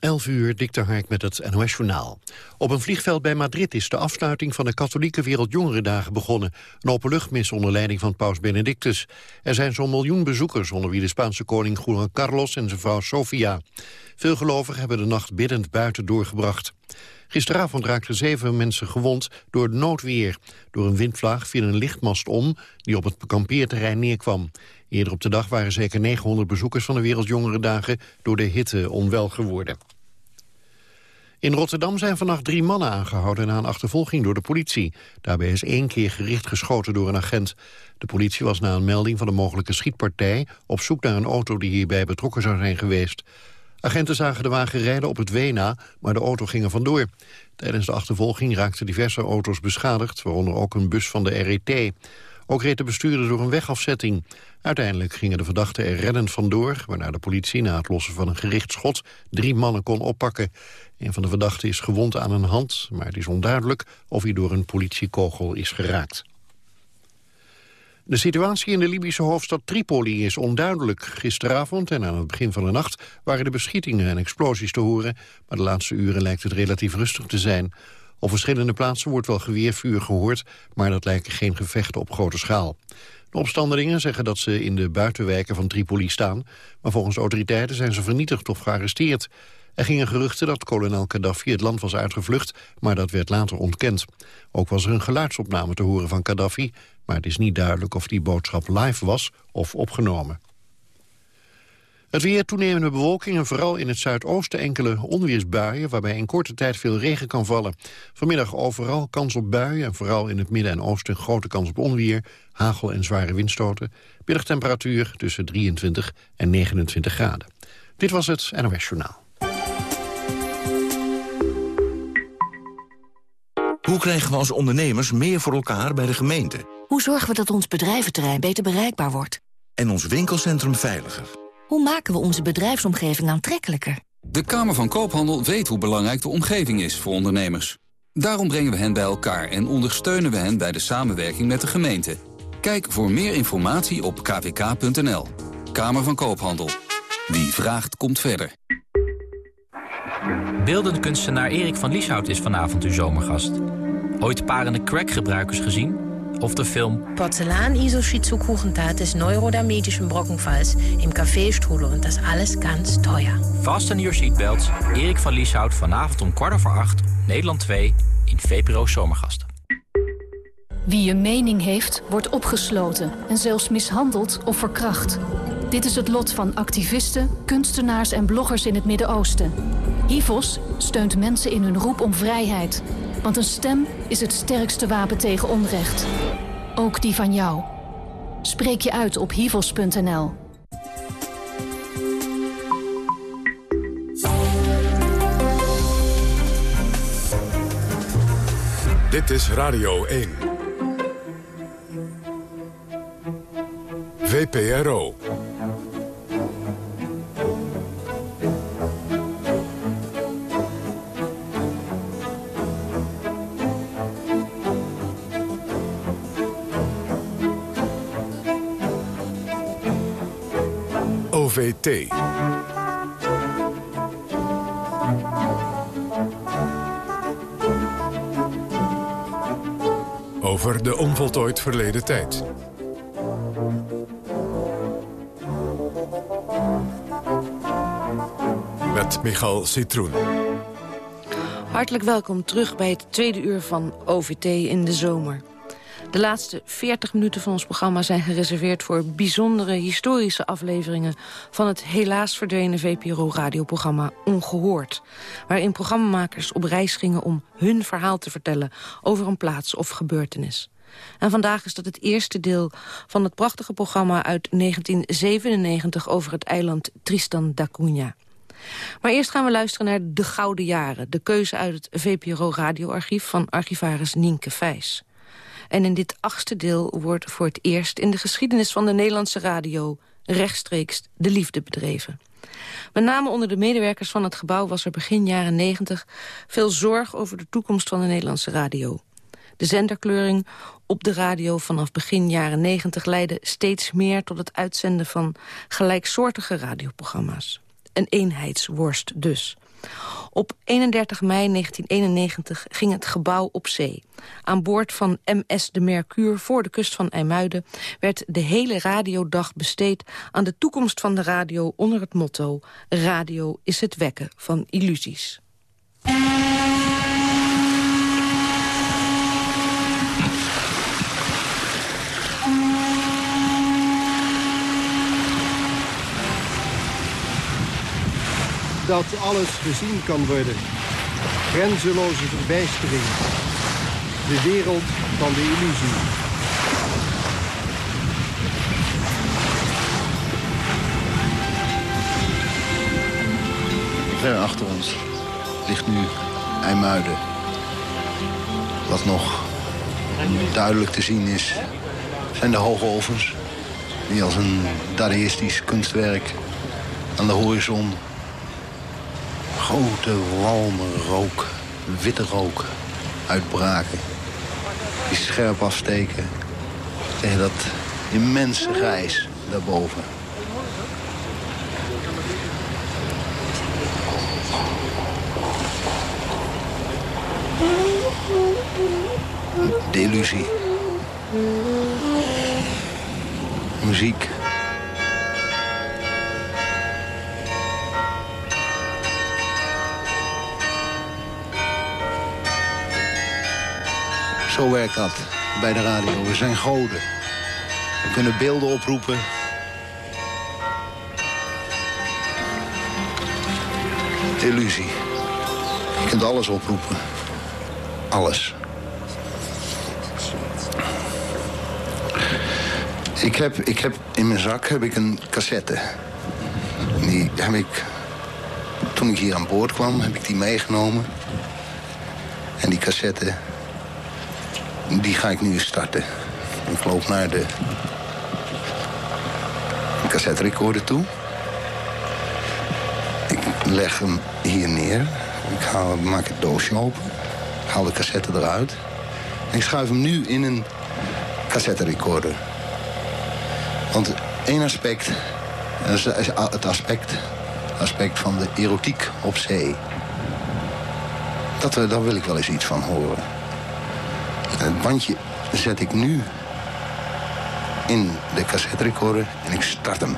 11 uur, Dikter Hark met het NOS-journaal. Op een vliegveld bij Madrid is de afsluiting van de katholieke Wereldjongerendagen begonnen. Een openluchtmis onder leiding van paus Benedictus. Er zijn zo'n miljoen bezoekers, onder wie de Spaanse koning Juan Carlos en zijn vrouw Sofia. Veel gelovigen hebben de nacht biddend buiten doorgebracht. Gisteravond raakten zeven mensen gewond door noodweer. Door een windvlaag viel een lichtmast om die op het kampeerterrein neerkwam. Eerder op de dag waren zeker 900 bezoekers van de Wereldjongerendagen door de hitte onwel geworden. In Rotterdam zijn vannacht drie mannen aangehouden na een achtervolging door de politie. Daarbij is één keer gericht geschoten door een agent. De politie was na een melding van een mogelijke schietpartij op zoek naar een auto die hierbij betrokken zou zijn geweest. Agenten zagen de wagen rijden op het Wena, maar de auto ging er vandoor. Tijdens de achtervolging raakten diverse auto's beschadigd, waaronder ook een bus van de RET. Ook reed de bestuurder door een wegafzetting. Uiteindelijk gingen de verdachten er reddend vandoor... waarna de politie na het lossen van een gericht schot drie mannen kon oppakken. Een van de verdachten is gewond aan een hand... maar het is onduidelijk of hij door een politiekogel is geraakt. De situatie in de Libische hoofdstad Tripoli is onduidelijk. Gisteravond en aan het begin van de nacht waren de beschietingen en explosies te horen... maar de laatste uren lijkt het relatief rustig te zijn. Op verschillende plaatsen wordt wel geweervuur gehoord... maar dat lijken geen gevechten op grote schaal. De opstandelingen zeggen dat ze in de buitenwijken van Tripoli staan... maar volgens autoriteiten zijn ze vernietigd of gearresteerd. Er gingen geruchten dat kolonel Gaddafi het land was uitgevlucht... maar dat werd later ontkend. Ook was er een geluidsopname te horen van Gaddafi... maar het is niet duidelijk of die boodschap live was of opgenomen. Het weer toenemende bewolking en vooral in het zuidoosten enkele onweersbuien... waarbij in korte tijd veel regen kan vallen. Vanmiddag overal kans op buien en vooral in het midden en oosten... grote kans op onweer, hagel en zware windstoten. Middagtemperatuur tussen 23 en 29 graden. Dit was het NOS Journaal. Hoe krijgen we als ondernemers meer voor elkaar bij de gemeente? Hoe zorgen we dat ons bedrijventerrein beter bereikbaar wordt? En ons winkelcentrum veiliger? Hoe maken we onze bedrijfsomgeving aantrekkelijker? De Kamer van Koophandel weet hoe belangrijk de omgeving is voor ondernemers. Daarom brengen we hen bij elkaar en ondersteunen we hen bij de samenwerking met de gemeente. Kijk voor meer informatie op kvk.nl. Kamer van Koophandel. Wie vraagt, komt verder. Beeldend kunstenaar Erik van Lieshout is vanavond uw zomergast. Ooit parende crackgebruikers gezien? Of de film Porzellan-Iso-Shizukuchentat des neurodermetischen Brockenfalls im Café Strudel. Und das alles ganz teuer. Fasten your seatbelts. Erik van Lieshout vanavond om kwart over acht. Nederland 2 in VPRO Zomergasten. Wie een mening heeft, wordt opgesloten en zelfs mishandeld of verkracht. Dit is het lot van activisten, kunstenaars en bloggers in het Midden-Oosten. HIVOS steunt mensen in hun roep om vrijheid. Want een stem is het sterkste wapen tegen onrecht. Ook die van jou. Spreek je uit op hivos.nl. Dit is Radio 1. VPRO. OVT. Over de onvoltooid verleden tijd. Met Michal Citroen. Hartelijk welkom terug bij het tweede uur van OVT in de zomer. De laatste 40 minuten van ons programma zijn gereserveerd... voor bijzondere historische afleveringen... van het helaas verdwenen VPRO-radioprogramma Ongehoord. Waarin programmamakers op reis gingen om hun verhaal te vertellen... over een plaats of gebeurtenis. En vandaag is dat het eerste deel van het prachtige programma uit 1997... over het eiland Tristan da Cunha. Maar eerst gaan we luisteren naar De Gouden Jaren. De keuze uit het VPRO-radioarchief van archivaris Nienke Vijs. En in dit achtste deel wordt voor het eerst in de geschiedenis van de Nederlandse radio rechtstreeks de liefde bedreven. Met name onder de medewerkers van het gebouw was er begin jaren 90 veel zorg over de toekomst van de Nederlandse radio. De zenderkleuring op de radio vanaf begin jaren 90 leidde steeds meer tot het uitzenden van gelijksoortige radioprogramma's. Een eenheidsworst dus. Op 31 mei 1991 ging het gebouw op zee. Aan boord van MS de Mercure voor de kust van IJmuiden... werd de hele radiodag besteed aan de toekomst van de radio... onder het motto Radio is het wekken van illusies. Dat alles gezien kan worden. Grenzeloze verbijstering. De wereld van de illusie. Ver achter ons ligt nu IJmuiden. Wat nog duidelijk te zien is, zijn de hoge ovens... die als een dadaïstisch kunstwerk aan de horizon grote walmen rook, witte rook uitbraken. Die scherp afsteken tegen dat immense grijs daarboven. De illusie. Muziek. Zo werkt dat bij de radio. We zijn goden. We kunnen beelden oproepen. Illusie. Je kunt alles oproepen. Alles. Ik heb, ik heb in mijn zak heb ik een cassette. Die heb ik, toen ik hier aan boord kwam, heb ik die meegenomen. En die cassette die ga ik nu starten. Ik loop naar de cassette recorder toe. Ik leg hem hier neer. Ik haal, maak het doosje open. Ik haal de cassette eruit. Ik schuif hem nu in een cassette recorder. Want één aspect, is het aspect, aspect van de erotiek op zee. Dat, daar wil ik wel eens iets van horen. Het bandje zet ik nu in de cassette recorder en ik start hem.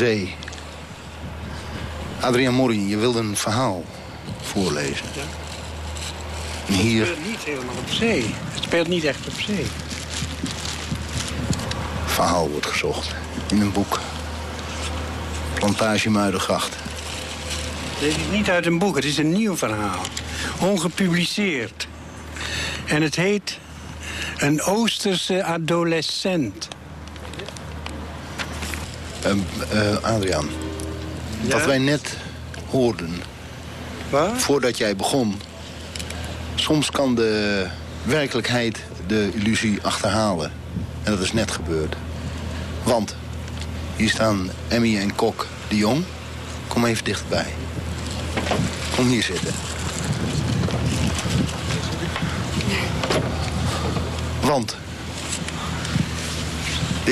Zee. Adriaan Morin, je wilde een verhaal voorlezen. Ja. En hier... Het speelt niet helemaal op zee. Het speelt niet echt op zee. verhaal wordt gezocht. In een boek. Plantage Muidengracht. Dit is niet uit een boek, het is een nieuw verhaal. Ongepubliceerd. En het heet Een Oosterse adolescent. Uh, uh, Adriaan, Ja? wat wij net hoorden... voordat jij begon... soms kan de werkelijkheid de illusie achterhalen. En dat is net gebeurd. Want hier staan Emmy en Kok de Jong. Kom even dichterbij. Kom hier zitten. Want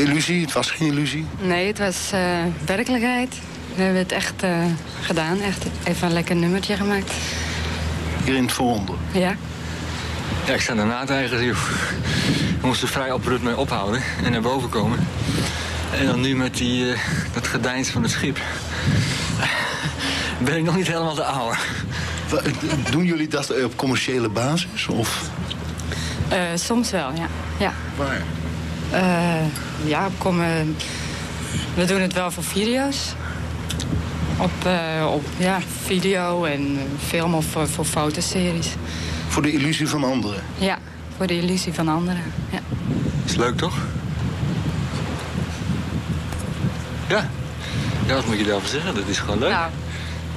de illusie, het was geen illusie. Nee, het was eh, werkelijkheid. We hebben het echt eh, gedaan. Echt even een lekker nummertje gemaakt. Hier in het vooronder. Ja. Ja, ik sta daarna eigenlijk. joh. We moesten vrij abrupt mee ophouden en naar boven komen. En dan nu met die, eh, dat gedeins van het schip. ben ik nog niet helemaal de oude. Doen jullie dat op commerciële basis? Of Eh, soms wel, ja. ja. waar? Eh, ja, komen, we doen het wel voor video's. Op, eh, op ja, video en eh, film of voor, voor fotoseries. Voor de illusie van anderen. Ja, voor de illusie van anderen. Ja. Is leuk toch? Ja. Ja, wat moet je daarover zeggen? Dat is gewoon leuk. Nou,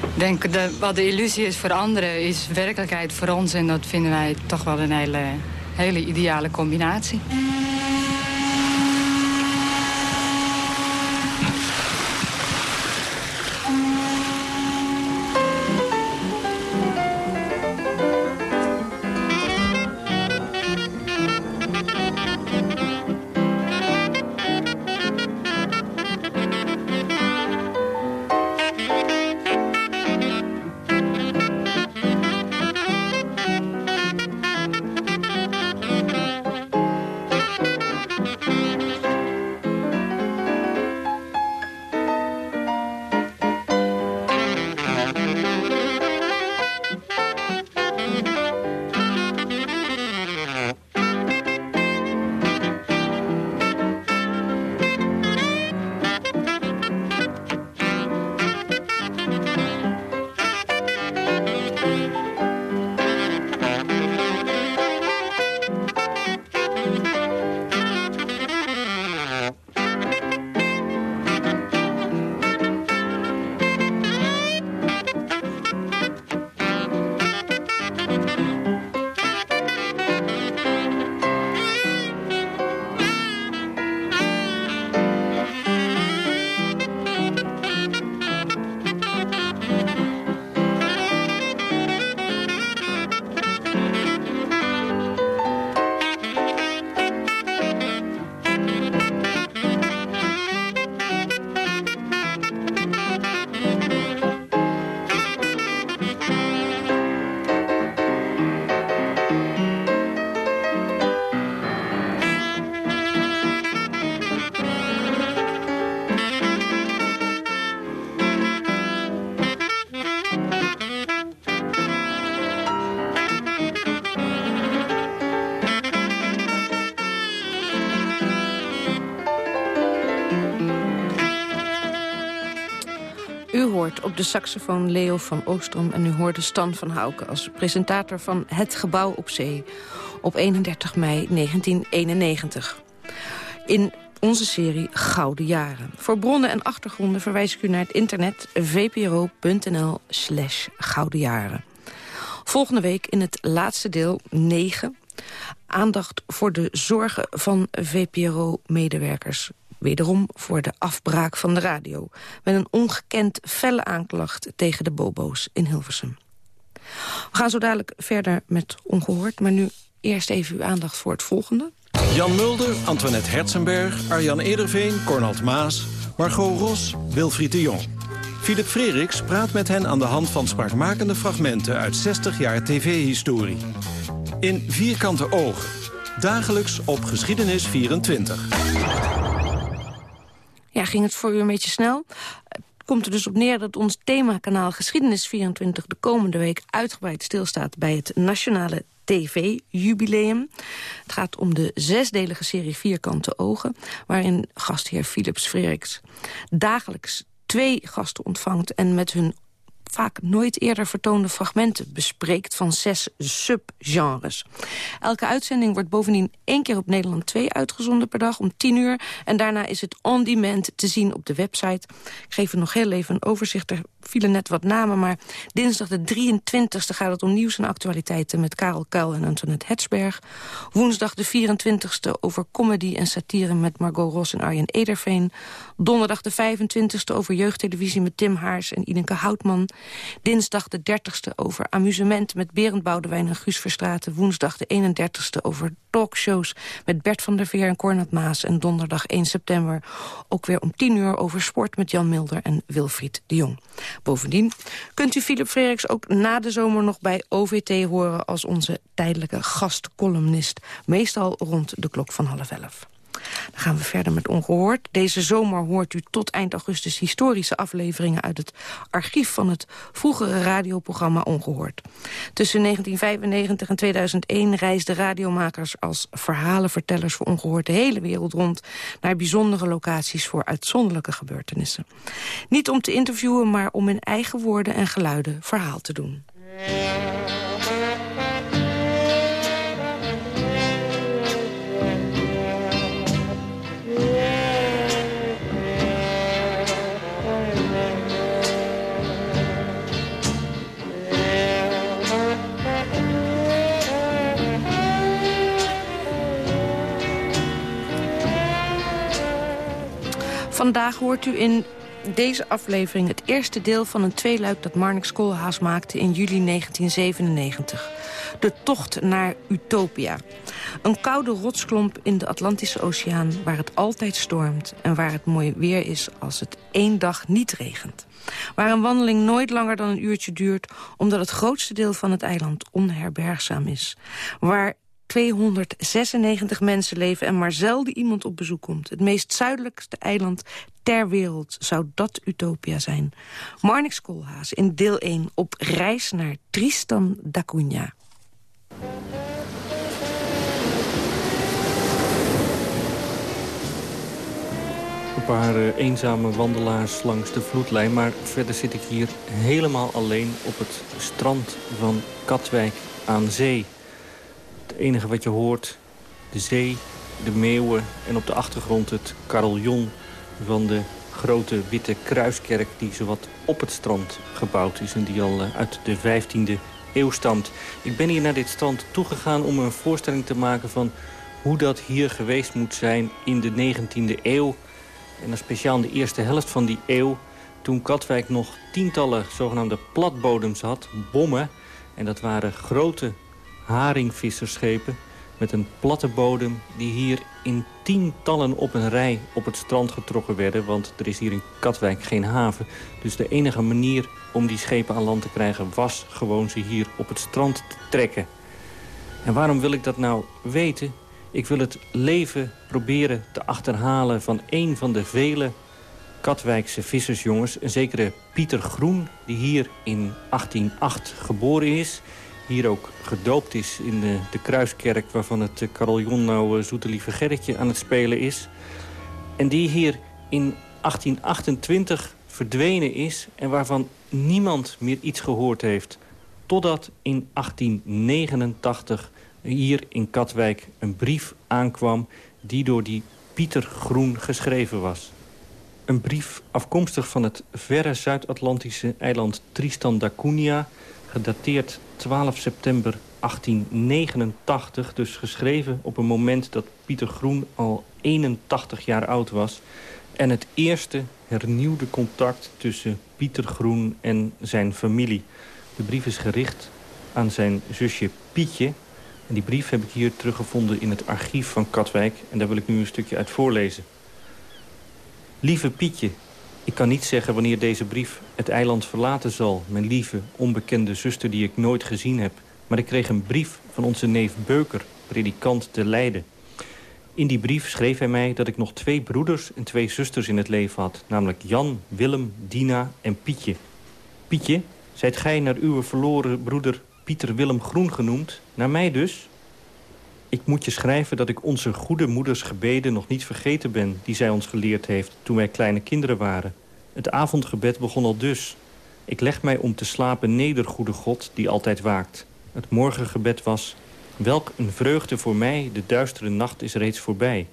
ik denk dat wat de illusie is voor anderen is werkelijkheid voor ons. En dat vinden wij toch wel een hele, hele ideale combinatie. Op de saxofoon Leo van Oostrom en u hoorde Stan van Houken... als presentator van Het Gebouw op Zee op 31 mei 1991. In onze serie Gouden Jaren. Voor bronnen en achtergronden verwijs ik u naar het internet vpro.nl slash Gouden Jaren. Volgende week in het laatste deel 9 aandacht voor de zorgen van VPRO-medewerkers. Wederom voor de afbraak van de radio. Met een ongekend felle aanklacht tegen de bobo's in Hilversum. We gaan zo dadelijk verder met Ongehoord, maar nu eerst even uw aandacht voor het volgende. Jan Mulder, Antoinette Herzenberg, Arjan Ederveen, Cornald Maas... Margot Ros, Wilfried de Jong. Philip Freriks praat met hen aan de hand van spraakmakende fragmenten... uit 60 jaar tv-historie. In Vierkante Ogen. Dagelijks op Geschiedenis 24. Ja, ging het voor u een beetje snel? komt er dus op neer dat ons themakanaal Geschiedenis 24... de komende week uitgebreid stilstaat bij het Nationale TV-jubileum. Het gaat om de zesdelige serie Vierkante Ogen... waarin gastheer Philips Freriks dagelijks twee gasten ontvangt... en met hun vaak nooit eerder vertoonde fragmenten bespreekt van zes subgenres. Elke uitzending wordt bovendien één keer op Nederland 2 uitgezonden per dag om 10 uur. En daarna is het on demand te zien op de website. Ik geef u nog heel even een overzicht. Vielen net wat namen, maar dinsdag de 23e gaat het om nieuws en actualiteiten met Karel Kuil en Antoinette Hetsberg. Woensdag de 24e over comedy en satire met Margot Ros en Arjen Ederveen. Donderdag de 25e over jeugdtelevisie met Tim Haars en Ineke Houtman. Dinsdag de 30ste over amusement met Berend Boudewijn en Guus Verstraten. Woensdag de 31ste over talkshows met Bert van der Veer en Cornat Maas. En donderdag 1 september ook weer om 10 uur over sport met Jan Milder en Wilfried de Jong. Bovendien kunt u Philip Freriks ook na de zomer nog bij OVT horen... als onze tijdelijke gastcolumnist. Meestal rond de klok van half elf. Dan gaan we verder met Ongehoord. Deze zomer hoort u tot eind augustus historische afleveringen... uit het archief van het vroegere radioprogramma Ongehoord. Tussen 1995 en 2001 reisden radiomakers als verhalenvertellers voor Ongehoord... de hele wereld rond naar bijzondere locaties voor uitzonderlijke gebeurtenissen. Niet om te interviewen, maar om in eigen woorden en geluiden verhaal te doen. Vandaag hoort u in deze aflevering het eerste deel van een tweeluik dat Marnix Koolhaas maakte in juli 1997. De tocht naar Utopia. Een koude rotsklomp in de Atlantische Oceaan waar het altijd stormt... en waar het mooi weer is als het één dag niet regent. Waar een wandeling nooit langer dan een uurtje duurt... omdat het grootste deel van het eiland onherbergzaam is. Waar 296 mensen leven en maar zelden iemand op bezoek komt. Het meest zuidelijkste eiland ter wereld zou dat Utopia zijn. Marnix Koolhaas in deel 1 op reis naar Tristan da Cunha. Een paar uh, eenzame wandelaars langs de vloedlijn... maar verder zit ik hier helemaal alleen op het strand van Katwijk aan zee. Enige wat je hoort, de zee, de meeuwen... en op de achtergrond het carillon van de grote witte kruiskerk... die zowat op het strand gebouwd is en die al uit de 15e eeuw stamt. Ik ben hier naar dit strand toegegaan om een voorstelling te maken... van hoe dat hier geweest moet zijn in de 19e eeuw... en dan speciaal in de eerste helft van die eeuw... toen Katwijk nog tientallen zogenaamde platbodems had, bommen... en dat waren grote haringvisserschepen met een platte bodem... die hier in tientallen op een rij op het strand getrokken werden... want er is hier in Katwijk geen haven. Dus de enige manier om die schepen aan land te krijgen... was gewoon ze hier op het strand te trekken. En waarom wil ik dat nou weten? Ik wil het leven proberen te achterhalen van een van de vele Katwijkse vissersjongens. Een zekere Pieter Groen, die hier in 1808 geboren is hier ook gedoopt is in de, de Kruiskerk... waarvan het carillon nou uh, Zoete Lieve Gerritje aan het spelen is. En die hier in 1828 verdwenen is... en waarvan niemand meer iets gehoord heeft. Totdat in 1889 hier in Katwijk een brief aankwam... die door die Pieter Groen geschreven was. Een brief afkomstig van het verre Zuid-Atlantische eiland Tristan da Cunha... gedateerd 12 september 1889, dus geschreven op een moment dat Pieter Groen al 81 jaar oud was. En het eerste hernieuwde contact tussen Pieter Groen en zijn familie. De brief is gericht aan zijn zusje Pietje. En die brief heb ik hier teruggevonden in het archief van Katwijk. En daar wil ik nu een stukje uit voorlezen. Lieve Pietje, ik kan niet zeggen wanneer deze brief het eiland verlaten zal... mijn lieve, onbekende zuster die ik nooit gezien heb. Maar ik kreeg een brief van onze neef Beuker, predikant te Leiden. In die brief schreef hij mij dat ik nog twee broeders en twee zusters in het leven had. Namelijk Jan, Willem, Dina en Pietje. Pietje, zijt gij naar uw verloren broeder Pieter Willem Groen genoemd? Naar mij dus? Ik moet je schrijven dat ik onze goede moeders gebeden nog niet vergeten ben... die zij ons geleerd heeft toen wij kleine kinderen waren. Het avondgebed begon al dus. Ik leg mij om te slapen neder, goede God, die altijd waakt. Het morgengebed was... Welk een vreugde voor mij, de duistere nacht is reeds voorbij.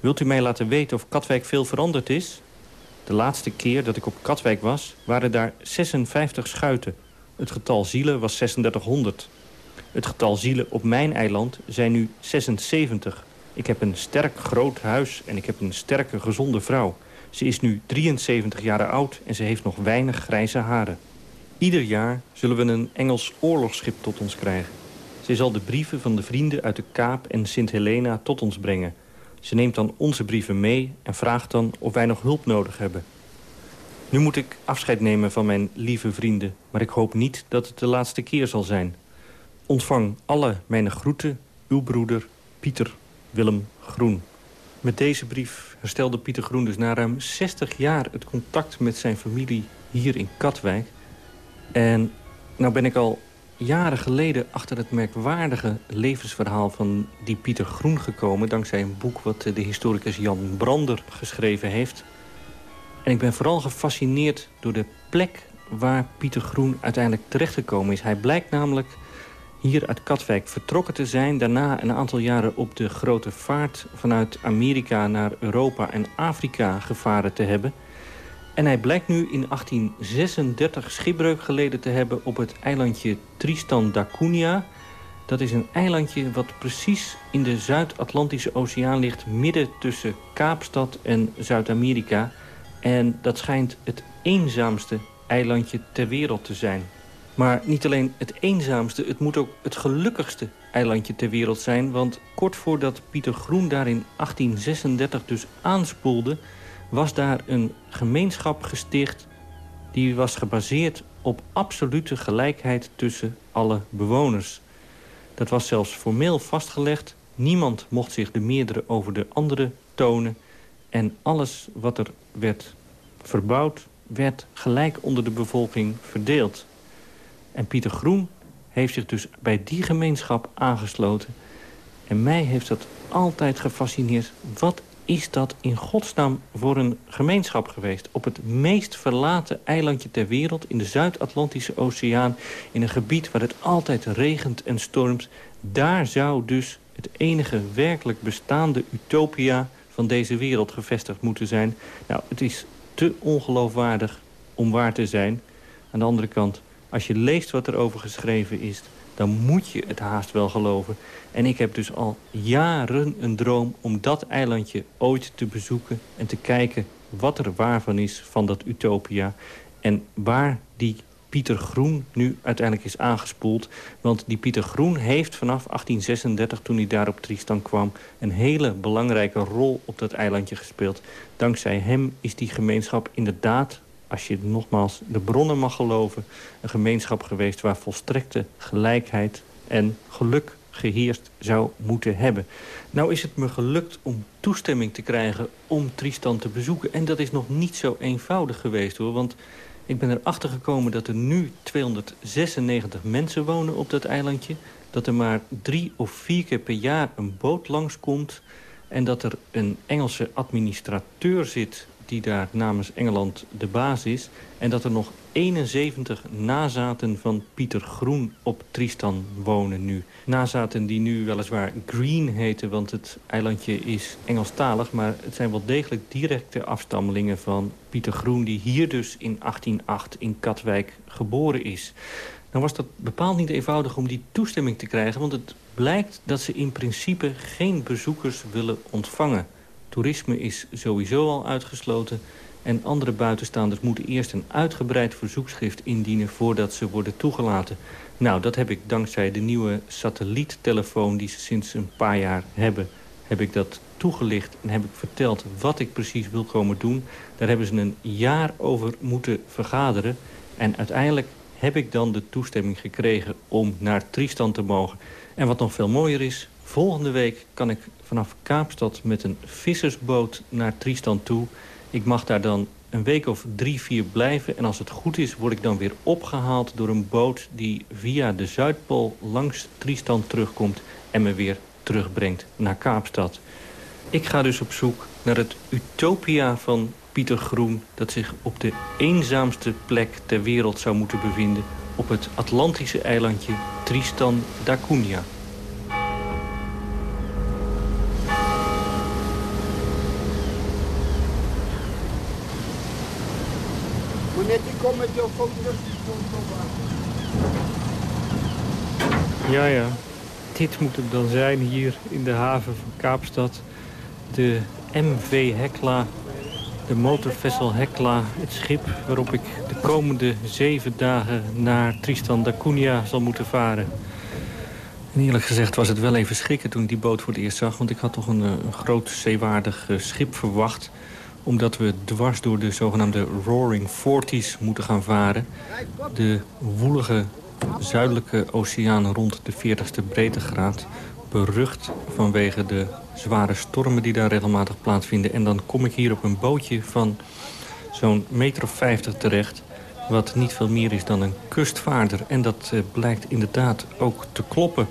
Wilt u mij laten weten of Katwijk veel veranderd is? De laatste keer dat ik op Katwijk was, waren daar 56 schuiten. Het getal zielen was 3600. Het getal zielen op mijn eiland zijn nu 76. Ik heb een sterk groot huis en ik heb een sterke gezonde vrouw. Ze is nu 73 jaar oud en ze heeft nog weinig grijze haren. Ieder jaar zullen we een Engels oorlogsschip tot ons krijgen. Zij zal de brieven van de vrienden uit de Kaap en Sint Helena tot ons brengen. Ze neemt dan onze brieven mee en vraagt dan of wij nog hulp nodig hebben. Nu moet ik afscheid nemen van mijn lieve vrienden... maar ik hoop niet dat het de laatste keer zal zijn. Ontvang alle mijn groeten, uw broeder Pieter Willem Groen. Met deze brief herstelde Pieter Groen dus na ruim 60 jaar... het contact met zijn familie hier in Katwijk. En nou ben ik al jaren geleden achter het merkwaardige levensverhaal van die Pieter Groen gekomen... dankzij een boek wat de historicus Jan Brander geschreven heeft. En ik ben vooral gefascineerd door de plek waar Pieter Groen uiteindelijk terechtgekomen is. Hij blijkt namelijk hier uit Katwijk vertrokken te zijn. Daarna een aantal jaren op de grote vaart vanuit Amerika naar Europa en Afrika gevaren te hebben... En hij blijkt nu in 1836 schipbreuk geleden te hebben op het eilandje Tristan da Cunha. Dat is een eilandje wat precies in de Zuid-Atlantische Oceaan ligt... midden tussen Kaapstad en Zuid-Amerika. En dat schijnt het eenzaamste eilandje ter wereld te zijn. Maar niet alleen het eenzaamste, het moet ook het gelukkigste eilandje ter wereld zijn. Want kort voordat Pieter Groen daar in 1836 dus aanspoelde was daar een gemeenschap gesticht... die was gebaseerd op absolute gelijkheid tussen alle bewoners. Dat was zelfs formeel vastgelegd. Niemand mocht zich de meerdere over de andere tonen. En alles wat er werd verbouwd, werd gelijk onder de bevolking verdeeld. En Pieter Groen heeft zich dus bij die gemeenschap aangesloten. En mij heeft dat altijd gefascineerd. Wat is dat in godsnaam voor een gemeenschap geweest? Op het meest verlaten eilandje ter wereld, in de Zuid-Atlantische Oceaan... in een gebied waar het altijd regent en stormt... daar zou dus het enige werkelijk bestaande utopia van deze wereld gevestigd moeten zijn. Nou, het is te ongeloofwaardig om waar te zijn. Aan de andere kant, als je leest wat er over geschreven is dan moet je het haast wel geloven. En ik heb dus al jaren een droom om dat eilandje ooit te bezoeken... en te kijken wat er waarvan is van dat utopia. En waar die Pieter Groen nu uiteindelijk is aangespoeld. Want die Pieter Groen heeft vanaf 1836, toen hij daar op Tristan kwam... een hele belangrijke rol op dat eilandje gespeeld. Dankzij hem is die gemeenschap inderdaad als je nogmaals de bronnen mag geloven... een gemeenschap geweest waar volstrekte gelijkheid en geluk geheerst zou moeten hebben. Nou is het me gelukt om toestemming te krijgen om Tristan te bezoeken. En dat is nog niet zo eenvoudig geweest hoor. Want ik ben erachter gekomen dat er nu 296 mensen wonen op dat eilandje. Dat er maar drie of vier keer per jaar een boot langskomt. En dat er een Engelse administrateur zit die daar namens Engeland de baas is. En dat er nog 71 nazaten van Pieter Groen op Tristan wonen nu. Nazaten die nu weliswaar Green heten, want het eilandje is Engelstalig... maar het zijn wel degelijk directe afstammelingen van Pieter Groen... die hier dus in 1808 in Katwijk geboren is. Nou was dat bepaald niet eenvoudig om die toestemming te krijgen... want het blijkt dat ze in principe geen bezoekers willen ontvangen... Toerisme is sowieso al uitgesloten. En andere buitenstaanders moeten eerst een uitgebreid verzoekschrift indienen... voordat ze worden toegelaten. Nou, dat heb ik dankzij de nieuwe satelliettelefoon... die ze sinds een paar jaar hebben, heb ik dat toegelicht... en heb ik verteld wat ik precies wil komen doen. Daar hebben ze een jaar over moeten vergaderen. En uiteindelijk heb ik dan de toestemming gekregen om naar Tristan te mogen. En wat nog veel mooier is, Volgende week kan ik vanaf Kaapstad met een vissersboot naar Tristan toe. Ik mag daar dan een week of drie, vier blijven. En als het goed is, word ik dan weer opgehaald door een boot... die via de Zuidpool langs Tristan terugkomt... en me weer terugbrengt naar Kaapstad. Ik ga dus op zoek naar het utopia van Pieter Groen... dat zich op de eenzaamste plek ter wereld zou moeten bevinden... op het Atlantische eilandje Tristan da Cunha. Met jouw foto, Ja, ja. Dit moet het dan zijn hier in de haven van Kaapstad. De MV Hekla, de motorvessel Hekla, het schip waarop ik de komende zeven dagen naar Tristan da Cunha zal moeten varen. En eerlijk gezegd was het wel even schrikken toen ik die boot voor het eerst zag... want ik had toch een, eh, een groot zeewaardig eh, schip verwacht omdat we dwars door de zogenaamde Roaring Forties moeten gaan varen. De woelige zuidelijke oceaan rond de 40ste breedtegraad. Berucht vanwege de zware stormen die daar regelmatig plaatsvinden. En dan kom ik hier op een bootje van zo'n meter of 50 terecht... wat niet veel meer is dan een kustvaarder. En dat eh, blijkt inderdaad ook te kloppen.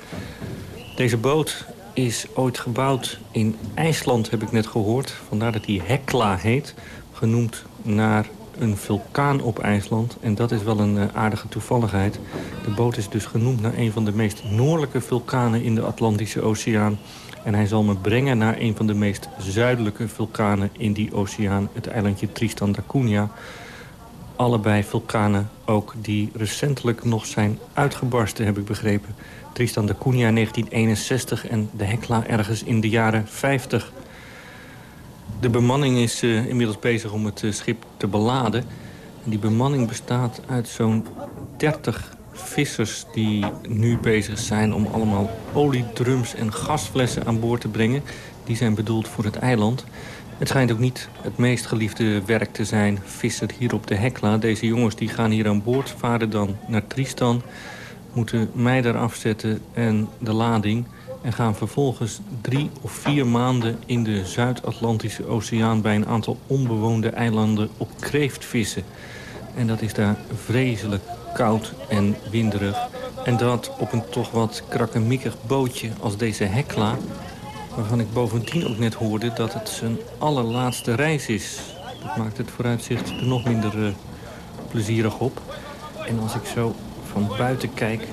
Deze boot is ooit gebouwd in IJsland, heb ik net gehoord. Vandaar dat hij Hekla heet, genoemd naar een vulkaan op IJsland. En dat is wel een uh, aardige toevalligheid. De boot is dus genoemd naar een van de meest noordelijke vulkanen in de Atlantische Oceaan. En hij zal me brengen naar een van de meest zuidelijke vulkanen in die oceaan. Het eilandje Tristan da Cunha. Allebei vulkanen ook die recentelijk nog zijn uitgebarsten, heb ik begrepen. Tristan da Cunha in 1961 en de Hekla ergens in de jaren 50. De bemanning is uh, inmiddels bezig om het uh, schip te beladen. Die bemanning bestaat uit zo'n 30 vissers die nu bezig zijn om allemaal oliedrums en gasflessen aan boord te brengen. Die zijn bedoeld voor het eiland. Het schijnt ook niet het meest geliefde werk te zijn, visser hier op de Hekla. Deze jongens die gaan hier aan boord, varen dan naar Tristan moeten mij daar afzetten en de lading... en gaan vervolgens drie of vier maanden in de Zuid-Atlantische Oceaan... bij een aantal onbewoonde eilanden op kreeft vissen. En dat is daar vreselijk koud en winderig. En dat op een toch wat krakkemikkig bootje als deze Hekla... waarvan ik bovendien ook net hoorde dat het zijn allerlaatste reis is. Dat maakt het vooruitzicht er nog minder uh, plezierig op. En als ik zo van buiten kijk...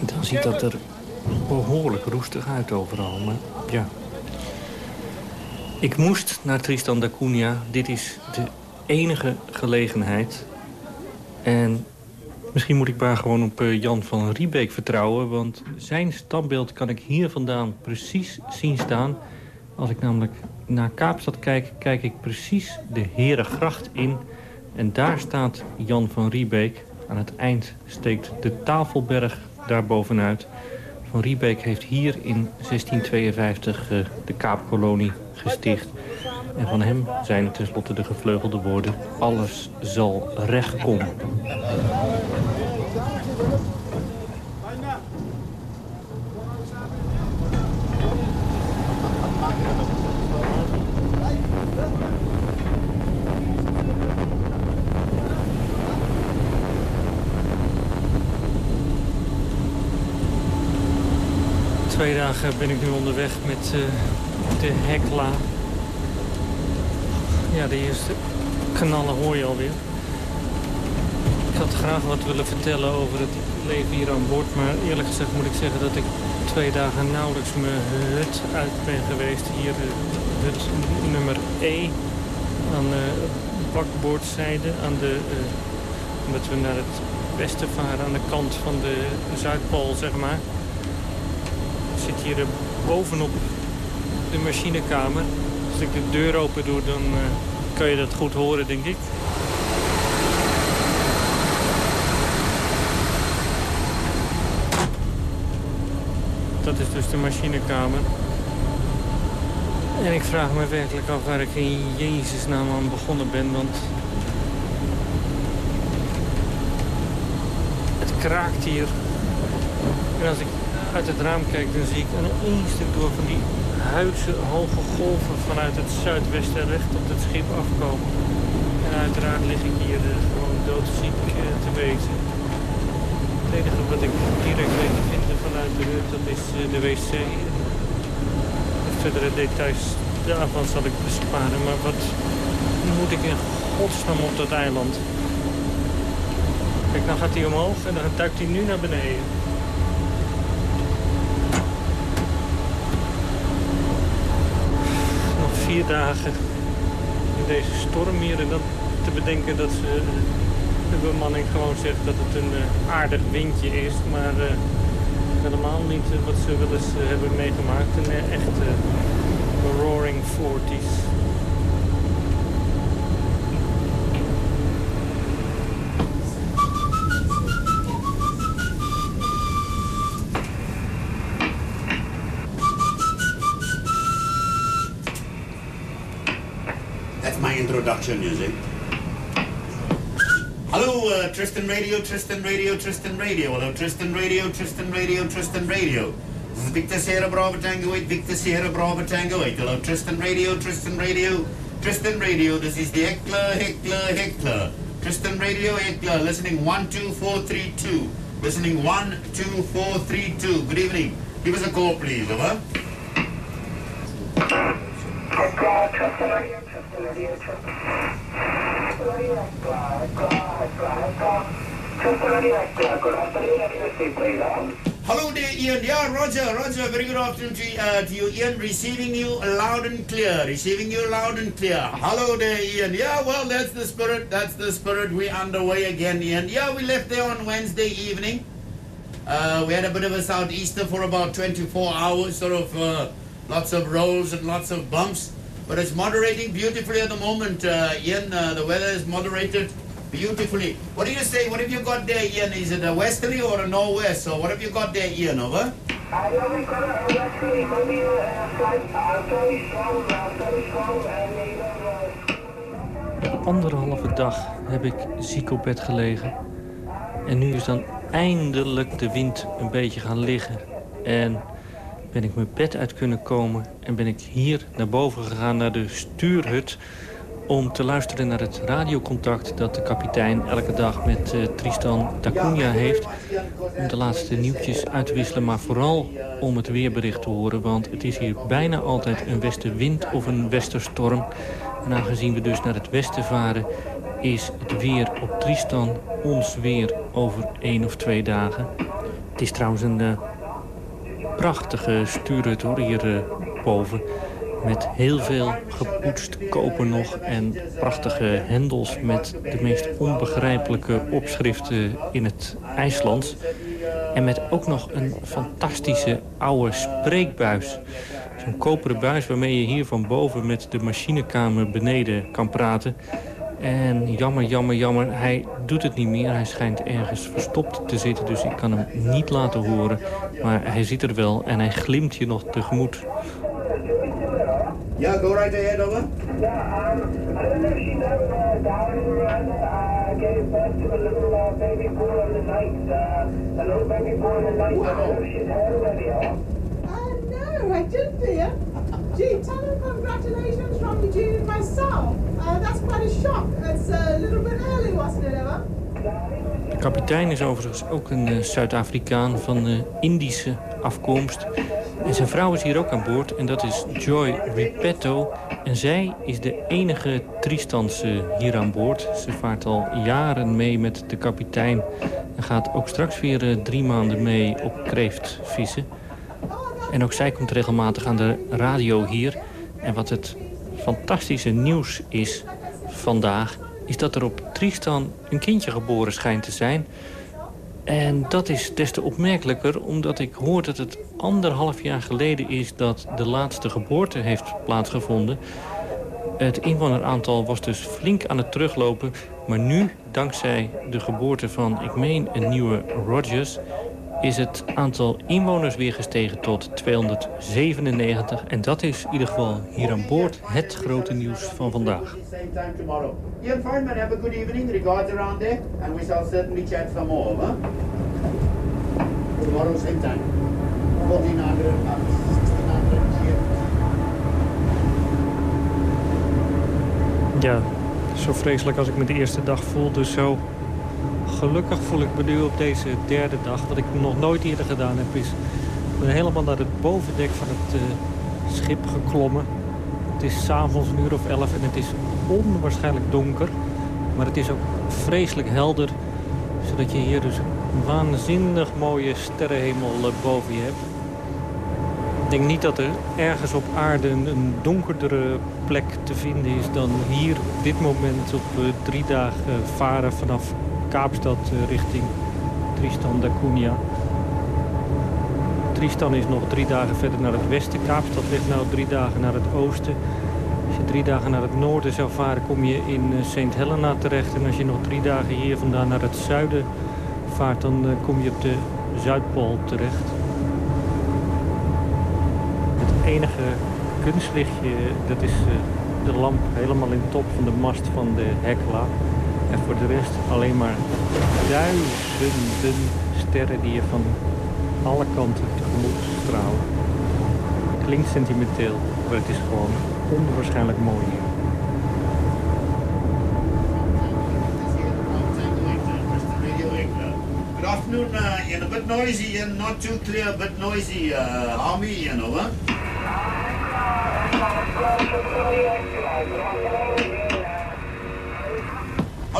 dan ziet dat er behoorlijk roestig uit overal. Maar ja... Ik moest naar Tristan da Cunha. Dit is de enige gelegenheid. En misschien moet ik maar gewoon op eh, Jan van Riebeek vertrouwen... want zijn standbeeld kan ik hier vandaan precies zien staan. Als ik namelijk naar Kaapstad kijk, kijk ik precies de Herengracht in... En daar staat Jan van Riebeek aan het eind steekt de Tafelberg daar bovenuit. Van Riebeek heeft hier in 1652 uh, de Kaapkolonie gesticht. En van hem zijn tenslotte de gevleugelde woorden... alles zal recht komen. Twee dagen ben ik nu onderweg met uh, de Hekla. Ja, de eerste knallen hoor je alweer. Ik had graag wat willen vertellen over het leven hier aan boord. Maar eerlijk gezegd moet ik zeggen dat ik twee dagen nauwelijks mijn hut uit ben geweest. Hier hut nummer E aan de bakboordzijde. Aan de, uh, omdat we naar het westen varen aan de kant van de Zuidpool, zeg maar zit hier bovenop de machinekamer. Als ik de deur open doe, dan uh, kan je dat goed horen, denk ik. Dat is dus de machinekamer. En ik vraag me werkelijk af waar ik in Jezus naam aan begonnen ben, want... Het kraakt hier. En als ik uit het raam kijk, dan zie ik een één stuk door van die huidse hoge golven vanuit het zuidwesten recht op het schip afkomen. En uiteraard lig ik hier uh, gewoon doodziek uh, te wezen. Het enige wat ik direct weet te vinden vanuit de hut, dat is uh, de wc. De verdere details daarvan zal ik besparen. Maar wat moet ik in godsnaam op dat eiland? Kijk, dan gaat hij omhoog en dan duikt hij nu naar beneden. Nog dagen in deze storm hier en dan te bedenken dat ze, de bemanning gewoon zegt dat het een uh, aardig windje is. Maar uh, helemaal niet wat ze wel eens hebben meegemaakt. Een echte roaring 40s. Introduction music. Hello, uh, Tristan Radio, Tristan Radio, Tristan Radio. Hello, Tristan Radio, Tristan Radio, Tristan Radio. This is Victor Sierra Bravo Tango 8, Victor Sierra Bravo Tango 8. Hello, Tristan Radio, Tristan Radio, Tristan Radio. This is the Heckler, Heckler, Heckler. Tristan Radio, Heckler, listening 12432. Listening 12432. Good evening. Give us a call, please, over. Tristan Radio. Hello there, Ian. Yeah, Roger, Roger. Very good afternoon to, uh, to you, Ian. Receiving you loud and clear. Receiving you loud and clear. Hello there, Ian. Yeah, well, that's the spirit. That's the spirit. We underway again, Ian. Yeah, we left there on Wednesday evening. Uh, we had a bit of a southeaster for about 24 hours, sort of uh, lots of rolls and lots of bumps. But it's moderating beautifully at the moment, uh, Ian. Uh, the weather is moderated beautifully. What do you say? What have you got there, Ian? Is it a westerly or a northwest? So what have you got there, Ian? Over. Anderhalve dag heb ik ziek op bed gelegen. En nu is dan eindelijk de wind een beetje gaan liggen. En ben ik mijn bed uit kunnen komen... en ben ik hier naar boven gegaan naar de stuurhut... om te luisteren naar het radiocontact dat de kapitein elke dag met uh, Tristan Tacunha heeft... om de laatste nieuwtjes uit te wisselen, maar vooral om het weerbericht te horen... want het is hier bijna altijd een westenwind of een westerstorm. En aangezien we dus naar het westen varen... is het weer op Tristan ons weer over één of twee dagen. Het is trouwens een... Uh, prachtige stuurhut hoor, hier uh, boven. Met heel veel gepoetst koper nog en prachtige hendels met de meest onbegrijpelijke opschriften in het IJslands. En met ook nog een fantastische oude spreekbuis. Zo'n koperen buis waarmee je hier van boven met de machinekamer beneden kan praten. En jammer, jammer, jammer, hij doet het niet meer. Hij schijnt ergens verstopt te zitten, dus ik kan hem niet laten horen. Maar hij zit er wel en hij glimt je nog tegemoet. Ja, go right ahead, over. Yeah, um, I don't know if she knows uh, Darren ran, uh, gave birth to a little uh, baby boy in the night. Uh, a little baby boy in the night. Wow. I don't know Gee, tell congratulations from Eugene myself. Uh, that's quite a shock. It's a little bit early, wasn't it? De kapitein is overigens ook een uh, Zuid-Afrikaan van Indische afkomst. En zijn vrouw is hier ook aan boord en dat is Joy Ripetto. En zij is de enige Tristanse hier aan boord. Ze vaart al jaren mee met de kapitein. En gaat ook straks weer uh, drie maanden mee op kreeft vissen. En ook zij komt regelmatig aan de radio hier. En wat het fantastische nieuws is vandaag... is dat er op Tristan een kindje geboren schijnt te zijn. En dat is des te opmerkelijker omdat ik hoor dat het anderhalf jaar geleden is... dat de laatste geboorte heeft plaatsgevonden. Het inwoneraantal was dus flink aan het teruglopen. Maar nu, dankzij de geboorte van, ik meen, een nieuwe Rogers is het aantal inwoners weer gestegen tot 297. En dat is in ieder geval hier aan boord het grote nieuws van vandaag. Ian Fireman, have a good evening. Regards around there. And we shall certainly chat some more, huh? Tomorrow, same time. 1400, 1600 here. Ja, zo vreselijk als ik me de eerste dag voelde, zo gelukkig voel ik me nu op deze derde dag. Wat ik nog nooit eerder gedaan heb, is ik ben helemaal naar het bovendek van het uh, schip geklommen. Het is s'avonds een uur of elf en het is onwaarschijnlijk donker. Maar het is ook vreselijk helder, zodat je hier dus een waanzinnig mooie sterrenhemel eh, boven je hebt. Ik denk niet dat er ergens op aarde een donkerdere plek te vinden is dan hier op dit moment op uh, drie dagen varen vanaf Kaapstad uh, richting Tristan da Cunha. Tristan is nog drie dagen verder naar het westen. Kaapstad ligt nou drie dagen naar het oosten. Als je drie dagen naar het noorden zou varen, kom je in uh, St. Helena terecht. En als je nog drie dagen hier vandaan naar het zuiden vaart, dan uh, kom je op de Zuidpool terecht. Het enige kunstlichtje, dat is de lamp helemaal in top van de mast van de Hekla. En voor de rest alleen maar duizenden sterren die je van alle kanten tegemoet stralen. Klinkt sentimenteel, maar het is gewoon onwaarschijnlijk mooi hier. Good afternoon, uh, bit noisy and not too clear, a bit noisy. Uh, how me, Ian, over?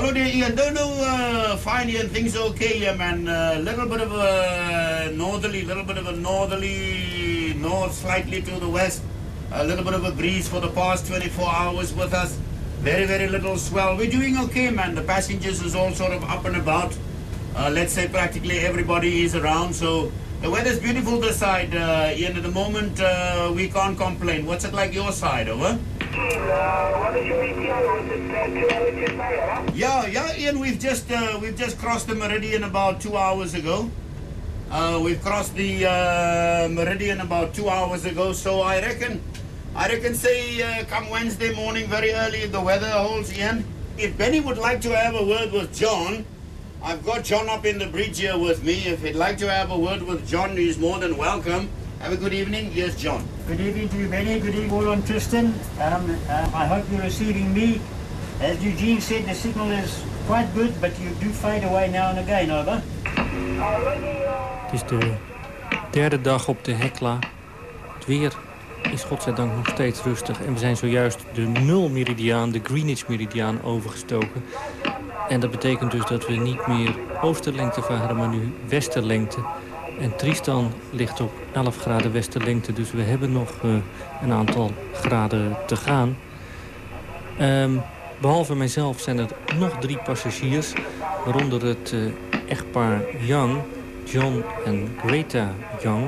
Hello there. Don't know, uh, fine. Things okay, yeah, man. A uh, little bit of a northerly, little bit of a northerly, north slightly to the west. A little bit of a breeze for the past 24 hours with us. Very, very little swell. We're doing okay, man. The passengers is all sort of up and about. Uh, let's say practically everybody is around. So the weather's beautiful this side, uh, Ian. At the moment, uh, we can't complain. What's it like your side, over? Yeah, yeah, Ian. We've just uh, we've just crossed the meridian about two hours ago. Uh, we've crossed the uh, meridian about two hours ago. So I reckon, I reckon, say uh, come Wednesday morning, very early, if the weather holds, Ian. If Benny would like to have a word with John, I've got John up in the bridge here with me. If he'd like to have a word with John, he's more than welcome. Have a good evening. Here's John. Good evening to you, Benny. Good evening all on Tristan. Um, uh, I hope you're receiving me. As Eugene said, the signal is quite good, but you do fade away now and again, over. Het is de derde dag op de Hekla. Het weer is godzijdank nog steeds rustig. En we zijn zojuist de nul-meridiaan, de Greenwich-meridiaan, overgestoken. En dat betekent dus dat we niet meer oosterlengte varen, maar nu westerlengte. En Tristan ligt op 11 graden westerlengte, dus we hebben nog uh, een aantal graden te gaan. Um, behalve mijzelf zijn er nog drie passagiers, waaronder het uh, echtpaar Young, John en Greta Young.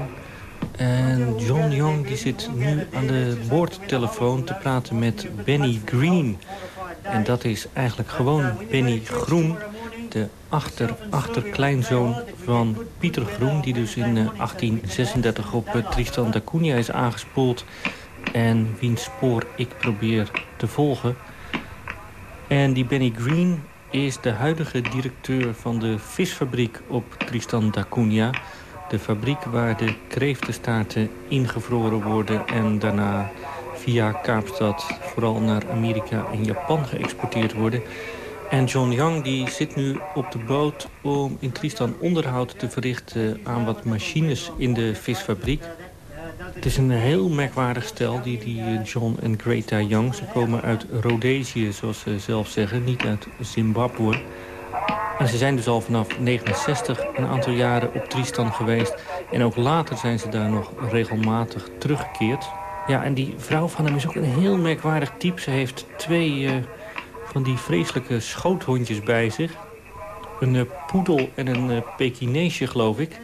En John Young die zit nu aan de boordtelefoon te praten met Benny Green. En dat is eigenlijk gewoon Benny Groen, de achter-achterkleinzoon van Pieter Groen... die dus in 1836 op Tristan da Cunha is aangespoeld... en wiens spoor ik probeer te volgen. En die Benny Green is de huidige directeur van de visfabriek op Tristan da Cunha... de fabriek waar de kreeftenstaarten ingevroren worden... en daarna via Kaapstad vooral naar Amerika en Japan geëxporteerd worden... En John Young die zit nu op de boot om in Tristan onderhoud te verrichten aan wat machines in de visfabriek. Het is een heel merkwaardig stel, die, die eh, John en Greta Young. Ze komen uit Rhodesië, zoals ze zelf zeggen, niet uit Zimbabwe. En ze zijn dus al vanaf 69 een aantal jaren op Tristan geweest. En ook later zijn ze daar nog regelmatig teruggekeerd. Ja, en die vrouw van hem is ook een heel merkwaardig type. Ze heeft twee... Uh, van die vreselijke schoothondjes bij zich. Een uh, poedel en een uh, geloof ik.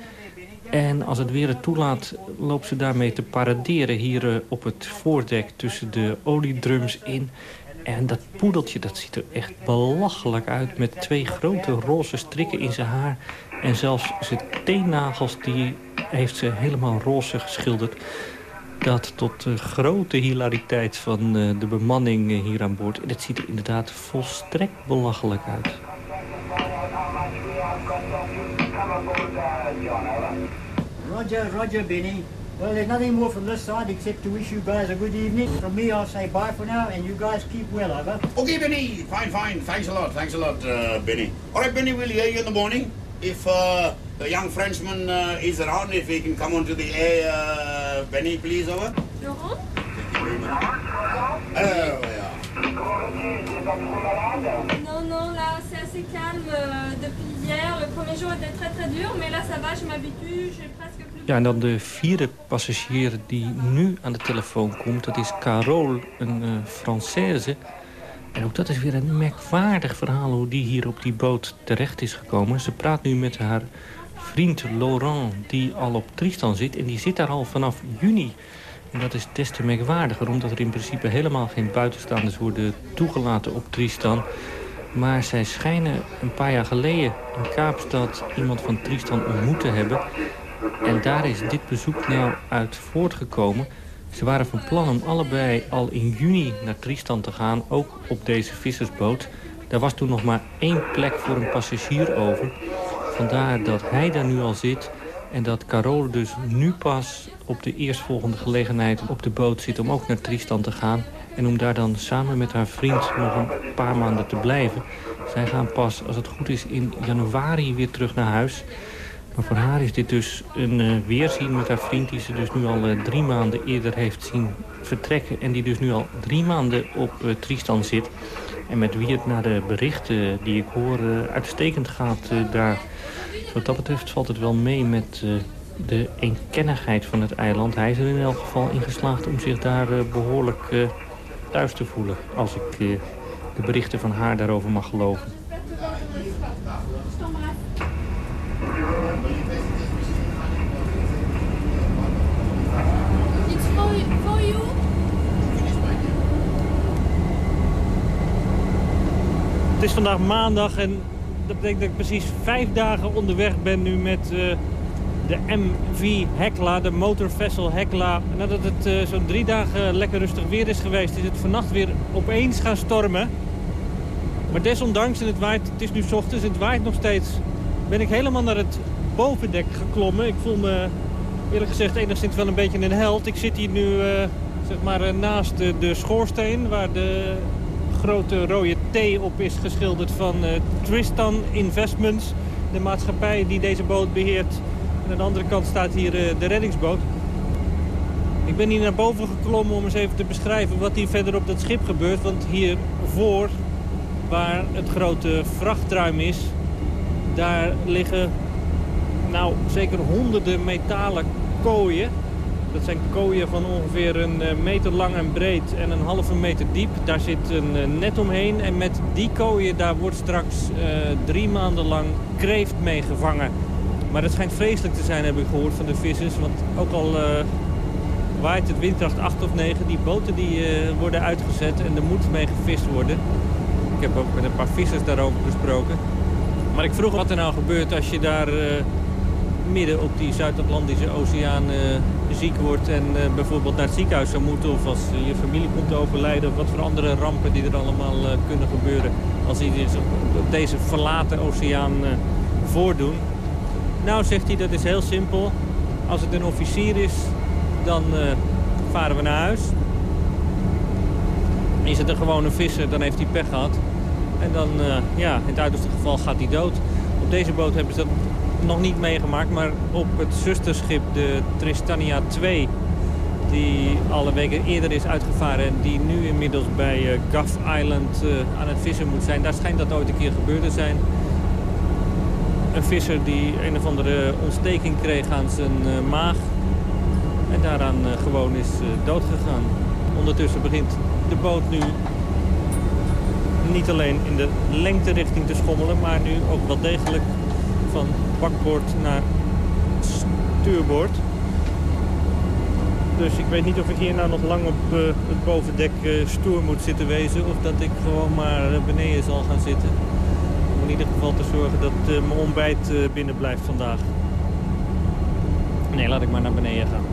En als het weer het toelaat, loopt ze daarmee te paraderen... hier uh, op het voordek tussen de oliedrums in. En dat poedeltje, dat ziet er echt belachelijk uit... met twee grote roze strikken in zijn haar. En zelfs zijn teennagels, die heeft ze helemaal roze geschilderd dat tot de grote hilariteit van uh, de bemanning uh, hier aan boord. En het ziet er inderdaad volstrekt belachelijk uit. Roger, Roger, Benny. Well, there's nothing more from this side except to wish you guys a good evening. From me, I'll say bye for now, and you guys keep well, over. Okay, Benny. Fine, fine. Thanks a lot. Thanks a lot, uh, Benny. All right, Benny, we'll hear you in the morning. If uh, the young Frenchman uh, is around, if he can come onto the air, uh, Benny, please, over. Laurent Oh, yeah. Non, non, là c'est assez calme euh, depuis hier. Le premier jour était très très dur, mais là ça va, je m'habitue, j'ai presque plus... Ja, en dan de vierde passagier die nu aan de telefoon komt... dat is Carole, een uh, Française. En ook dat is weer een merkwaardig verhaal... hoe die hier op die boot terecht is gekomen. Ze praat nu met haar vriend Laurent, die al op Tristan zit. En die zit daar al vanaf juni. En dat is des te merkwaardiger, omdat er in principe helemaal geen buitenstaanders worden toegelaten op Tristan. Maar zij schijnen een paar jaar geleden in Kaapstad iemand van Tristan ontmoet te hebben. En daar is dit bezoek nou uit voortgekomen. Ze waren van plan om allebei al in juni naar Tristan te gaan, ook op deze vissersboot. Daar was toen nog maar één plek voor een passagier over. Vandaar dat hij daar nu al zit en dat Carole dus nu pas op de eerstvolgende gelegenheid op de boot zit om ook naar Tristan te gaan. En om daar dan samen met haar vriend nog een paar maanden te blijven. Zij gaan pas, als het goed is, in januari weer terug naar huis. Maar voor haar is dit dus een uh, weerzien met haar vriend... die ze dus nu al uh, drie maanden eerder heeft zien vertrekken... en die dus nu al drie maanden op uh, Tristan zit. En met wie het naar de berichten die ik hoor uitstekend gaat daar... Wat dat betreft valt het wel mee met de eenkennigheid van het eiland. Hij is er in elk geval in geslaagd om zich daar behoorlijk thuis te voelen. Als ik de berichten van haar daarover mag geloven. Het is vandaag maandag en dat betekent dat ik precies vijf dagen onderweg ben nu met uh, de MV Hekla, de Motor Vessel Hekla. Nadat het uh, zo'n drie dagen lekker rustig weer is geweest, is het vannacht weer opeens gaan stormen. Maar desondanks, en het, waait, het is nu ochtends, het waait nog steeds, ben ik helemaal naar het bovendek geklommen. Ik voel me eerlijk gezegd enigszins wel een beetje een held. Ik zit hier nu uh, zeg maar, naast de, schoorsteen waar de grote rode T op is geschilderd van uh, Tristan Investments. De maatschappij die deze boot beheert. Aan de andere kant staat hier de reddingsboot. Ik ben hier naar boven geklommen om eens even te beschrijven wat hier verder op dat schip gebeurt. Want hiervoor, waar het grote vrachtruim is, daar liggen nou zeker honderden metalen kooien dat zijn kooien van ongeveer een eh, meter lang en breed en een halve meter diep. Daar zit een eh, net omheen. En met die kooien daar wordt straks uh, drie maanden lang kreeft mee gevangen. Maar het schijnt vreselijk te zijn, heb ik gehoord van de vissers. Want ook al waait het windkracht 8 of 9, die boten die, worden uitgezet en er moet mee gevist worden. Ik heb ook met een paar vissers daarover gesproken. Maar ik vroeg wat er nou gebeurt als je daar midden op die Zuid-Atlantische Oceaan ziek wordt en uh, bijvoorbeeld naar het ziekenhuis zou moeten... of als je familie komt te overlijden... of wat voor andere rampen die er allemaal kunnen gebeuren... als die dus op deze verlaten oceaan voordoen. Nou, zegt hij, dat is heel simpel. Als het een officier is, dan varen we naar huis. Is het een gewone visser, dan heeft hij pech gehad. En dan, ja, in het uiterste geval gaat hij dood. Op deze boot hebben ze dat nog niet meegemaakt, maar op het zusterschip, de Tristania 2... die alle weken eerder is uitgevaren en die nu inmiddels bij uh, Guff Island uh, aan het vissen moet zijn. Daar schijnt dat ooit een keer gebeurd te zijn. Een visser die een of andere ontsteking kreeg aan zijn maag. En daaraan gewoon is doodgegaan. Ondertussen begint de boot nu niet alleen in de lengte richting te schommelen... maar nu ook wel degelijk van bakboord naar stuurboord. Dus ik weet niet of ik hier nou nog lang op uh, het bovendek uh, stoer moet zitten wezen... of dat ik gewoon maar beneden zal gaan zitten. Om in ieder geval te zorgen dat mijn ontbijt binnen blijft vandaag. Nee, laat ik maar naar beneden gaan.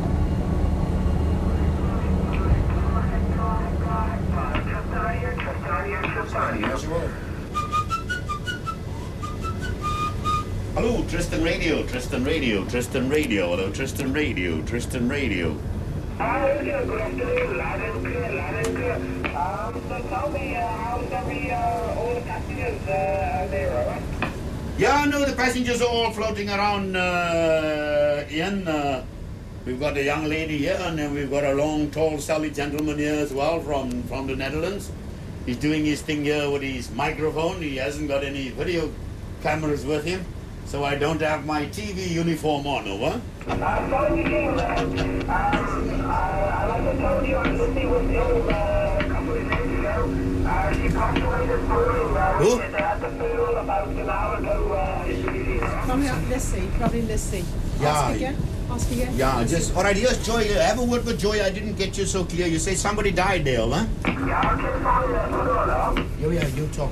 Hello, Tristan Radio, Tristan Radio, Tristan Radio. Hello, Tristan Radio, Tristan Radio. Yeah, no, the passengers are all floating around, uh, Ian. Uh, we've got a young lady here, and then we've got a long, tall, sally gentleman here as well from, from the Netherlands. He's doing his thing here with his microphone. He hasn't got any video cameras with him, so I don't have my TV uniform on, over. Uh, I'm calling uh, I, I like to tell you I'm busy with the old uh, couple of days ago. Uh, she populated through uh, Who? at the field about an hour ago. Uh, Probably Lissy, probably Lissy. Yeah. Ask again. Ask again. Yeah, just all right. Here's Joy. Have a word with Joy. I didn't get you so clear. You say somebody died there, huh? Yeah, yeah. You talk.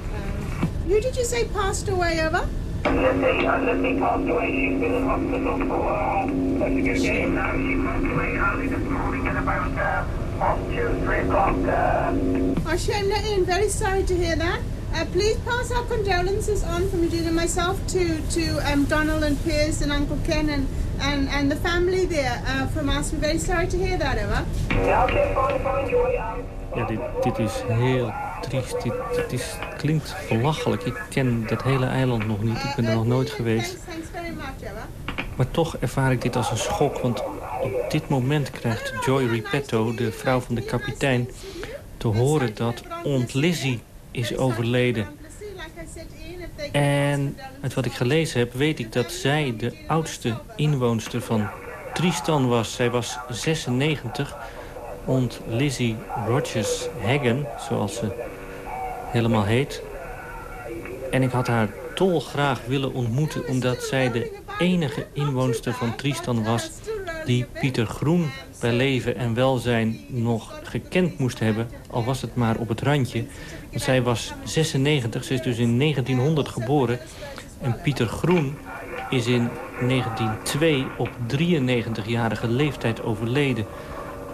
Who did you say passed away over? Lissy, uh, Lissy passed away. She's been in hospital for uh, a few days now. She passed away early this morning at about uh, half two, three o'clock. Uh, Oh, shame that in. Very sorry to hear that. Uh, please pass our condolences on from Eugene and myself to to um, Donald and Piers and Uncle Ken and, and, and the family there uh, from us. We're very sorry to hear that, Emma. yeah, okay, fine, fine, Joy. Ja, dit, dit is heel triest. Dit, dit is, klinkt belachelijk. Ik ken dat hele eiland nog niet. Ik ben er nog nooit geweest. Maar toch ervaar ik dit als een schok. Want op dit moment krijgt Joy Ripetto, de vrouw van de kapitein... te horen dat Aunt Lizzie is overleden. En uit wat ik gelezen heb, weet ik dat zij de oudste inwoonster van Tristan was. Zij was 96. Aunt Lizzie Rogers Hagen, zoals ze helemaal heet. En ik had haar dolgraag willen ontmoeten... omdat zij de enige inwoonster van Tristan was... die Pieter Groen bij leven en welzijn nog gekend moest hebben... al was het maar op het randje. Zij was 96, ze is dus in 1900 geboren. En Pieter Groen is in 1902 op 93-jarige leeftijd overleden.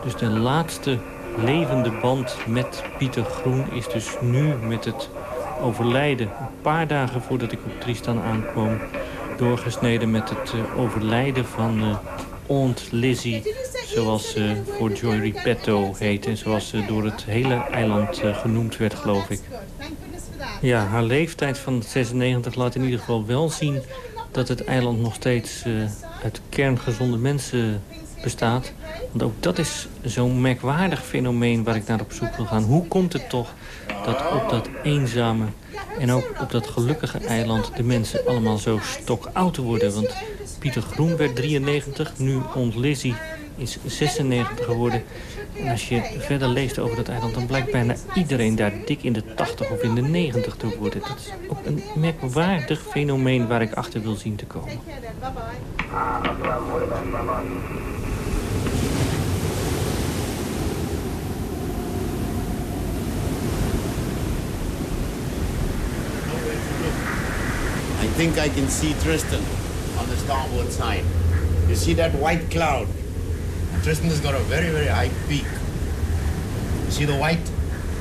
Dus de laatste levende band met Pieter Groen is dus nu met het overlijden. Een paar dagen voordat ik op Tristan aankwam... doorgesneden met het eh, overlijden van eh Aunt Lizzie... zoals ze voor Joy Ripetto heet... en zoals ze door het hele eiland eh, genoemd werd, geloof ik. Ja, haar leeftijd van 96 laat in ieder geval wel zien... dat het eiland nog steeds eh, uit kerngezonde mensen bestaat. Want ook dat is zo'n merkwaardig fenomeen waar ik naar op zoek wil gaan. Hoe komt het toch dat op dat eenzame en ook op dat gelukkige eiland... de mensen allemaal zo stokoud worden? Want Pieter Groen werd 93, nu Aunt Lizzie is 96 geworden. En als je verder leest over dat eiland... dan blijkt bijna iedereen daar dik in de 80 of in de 90 te worden. Dat is ook een merkwaardig fenomeen waar ik achter wil zien te komen. I think I can see Tristan on the starboard side. You see that white cloud? Tristan has got a very, very high peak. You see the white?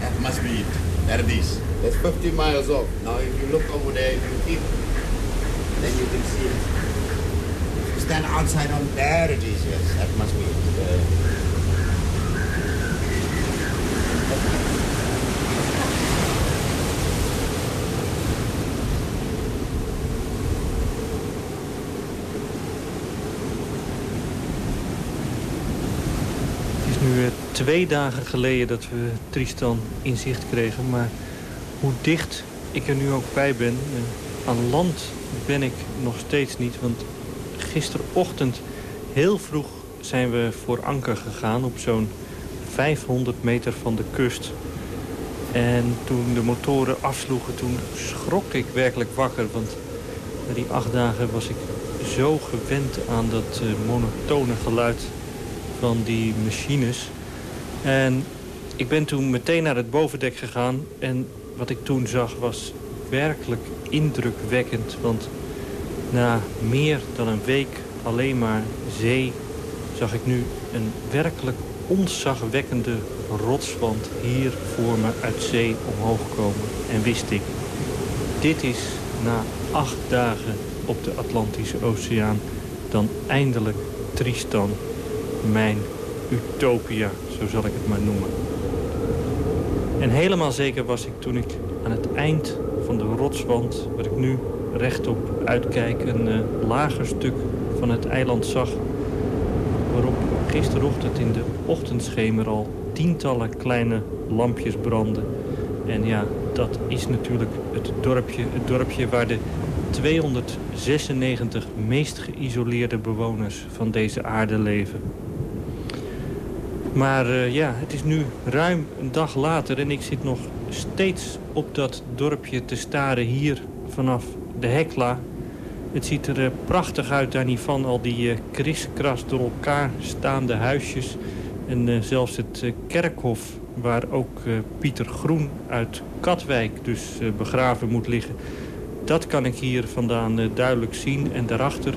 That must be it. There it is. That's 50 miles off. Now, if you look over there, if you keep, then you can see it. If you stand outside on there, it is. Yes, that must be it. Uh, twee dagen geleden dat we Tristan in zicht kregen. Maar hoe dicht ik er nu ook bij ben... eh, aan land ben ik nog steeds niet. Want gisterochtend heel vroeg zijn we voor anker gegaan... op zo'n 500 meter van de kust. En toen de motoren afsloegen, toen schrok ik werkelijk wakker. Want na die acht dagen was ik zo gewend aan dat eh, monotone geluid van die machines. En ik ben toen meteen naar het bovendek gegaan. En wat ik toen zag was werkelijk indrukwekkend. Want na meer dan een week alleen maar zee... zag ik nu een werkelijk onzagwekkende rotswand hier voor me uit zee omhoog komen. En wist ik, dit is na acht dagen op de Atlantische Oceaan dan eindelijk Tristan, mijn utopia, zo zal ik het maar noemen. En helemaal zeker was ik toen ik aan het eind van de rotswand, waar ik nu rechtop uitkijk, een uh, lager stuk van het eiland zag, waarop gisterochtend in de ochtendschemer al tientallen kleine lampjes branden. En ja, dat is natuurlijk het dorpje, het dorpje waar de 296 meest geïsoleerde bewoners van deze aarde leven. Maar uh, ja, het is nu ruim een dag later en ik zit nog steeds op dat dorpje te staren hier vanaf de Hekla. Het ziet er uh, prachtig uit daar niet van, al die uh, kriskras door elkaar staande huisjes. En zelfs het kerkhof waar ook Pieter Groen uit Katwijk dus begraven moet liggen. Dat kan ik hier vandaan duidelijk zien. En daarachter